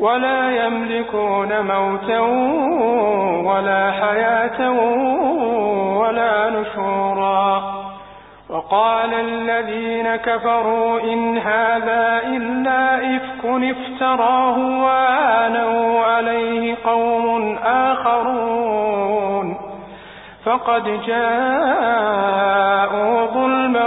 ولا يملكون موتا ولا حياة ولا نشورا. وقال الذين كفروا إن هذا إلا إفك افتراه وآنوا عليه قوم آخرون. فقد جاءوا ظلما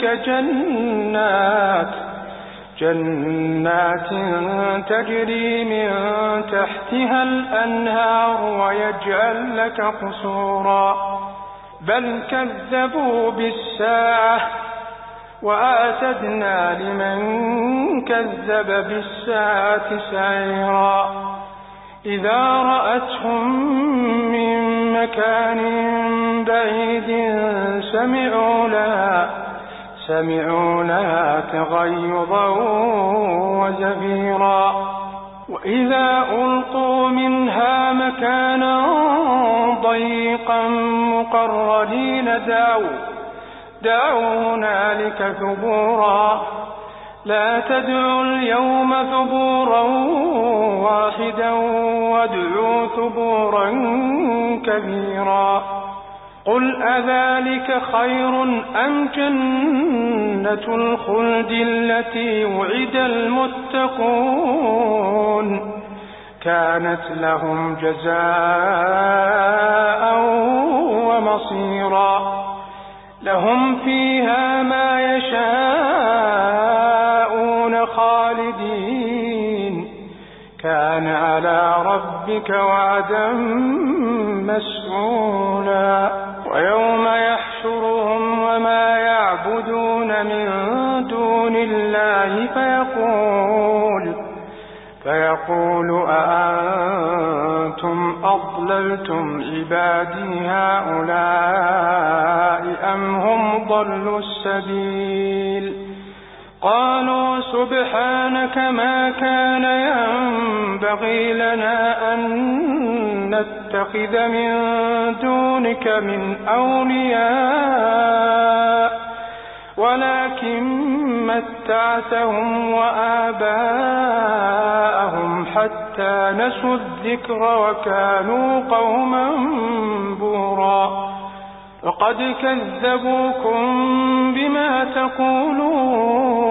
ذلك جنات جنات تجري من تحتها الأنهار ويجعل لك قصورا. بل كذبوا بالساعة وآتدنا لمن كذب بالساعة سعيرا. إذا رأتهم من مكان بعيد سمعوا لها سمعوا لها تغيظا وزفيرا وإذا ألقوا منها مكانا ضيقا مقررين دعوا دعوا هنالك ثبورا. لا تدعوا اليوم ثبورا واحدا وادعوا ثبورا كبيرا. قل أذلك خير أم جنة الخلد التي وعد المتقون كانت لهم جزاء ومصيرا لهم فيها ما يشاءون على ربك وعدا مسئولا ويوم يحشرهم وما يعبدون من دون الله فيقول فيقول أأنتم أضللتم عبادي هؤلاء أم هم ضلوا السبيل؟ قالوا سبحانك ما كان ينبغي لنا أن نتخذ من دونك من أولياء ولكن متعتهم وآباءهم حتى نسوا الذكر وكانوا قوما بورا. وقد كذبوكم بما تقولون.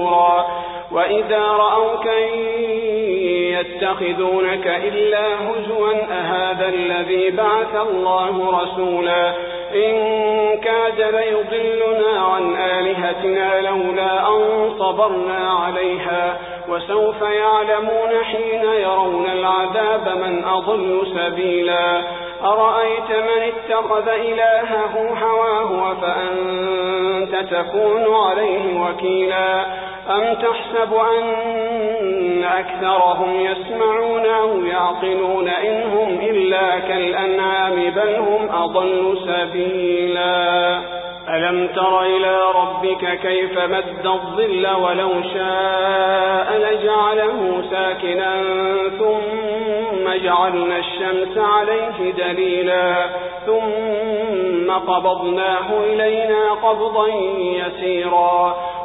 وإذا رأوك يتخذونك إلا هزوا أهذا الذي بعث الله رسولا إن كاد ليضلنا عن آلهتنا لولا أن صبرنا عليها وسوف يعلمون حين يرون العذاب من أضل سبيلا أرأيت من اتخذ إلهه هواه فأنت تكون عليه وكيلا أم تحسب أن أكثرهم يسمعون أو يعقلون إنهم إلا كالأنعام بل هم أضل سبيلا؟ ألم تر إلى ربك كيف مد الظل ولو شاء لجعله ساكنا ثم جعلنا الشمس عليه دليلا ثم قبضناه إلينا قبضا يسيرا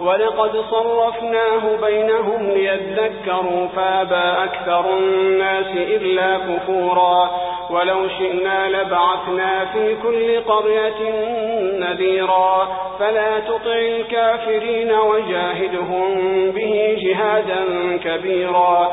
ولقد صرفناه بينهم ليذكروا فابى أكثر الناس إلا كفورا ولو شئنا لبعثنا في كل قرية نذيرا فلا تطع الكافرين وجاهدهم به جهادا كبيرا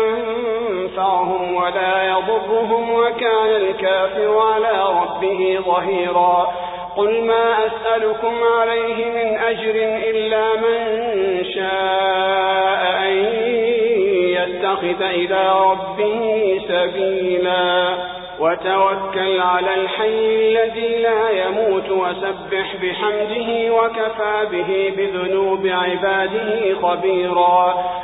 ينفعهم ولا يضرهم وكان الكافر على ربه ظهيرا. قل ما أسألكم عليه من أجر إلا من شاء أن يتخذ إلى ربه سبيلا. وتوكل على الحي الذي لا يموت وسبح بحمده وكفى به بذنوب عباده خبيرا.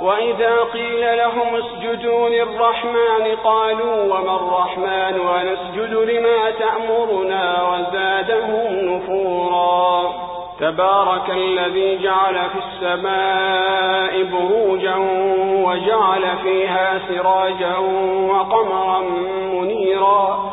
وإذا قيل لهم اسجدوا للرحمن قالوا وما الرحمن ونسجد لما تأمرنا وزادهم نفورا. تبارك الذي جعل في السماء بروجا وجعل فيها سراجا وقمرا منيرا.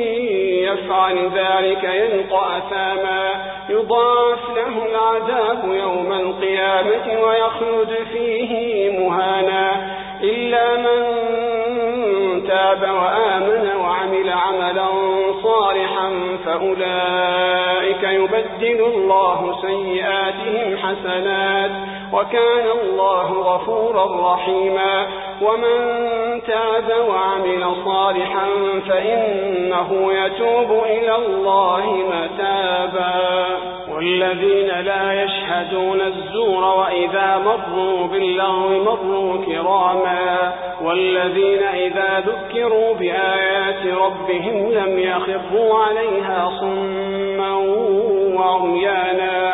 يفعل ذلك يلقى أثاما. يضاعف له العذاب يوم القيامة ويخلد فيه مهانا. إلا من تاب وآمن وعمل عملا صالحا فأولئك يبدل الله سيئاتهم حسنات. وكان الله غفورا رحيما. ومن تاب وعمل صالحا فإنه يتوب إلى الله متابا والذين لا يشهدون الزور وإذا مروا باللغو مروا كراما والذين إذا ذكروا بآيات ربهم لم يخفوا عليها صما وعميانا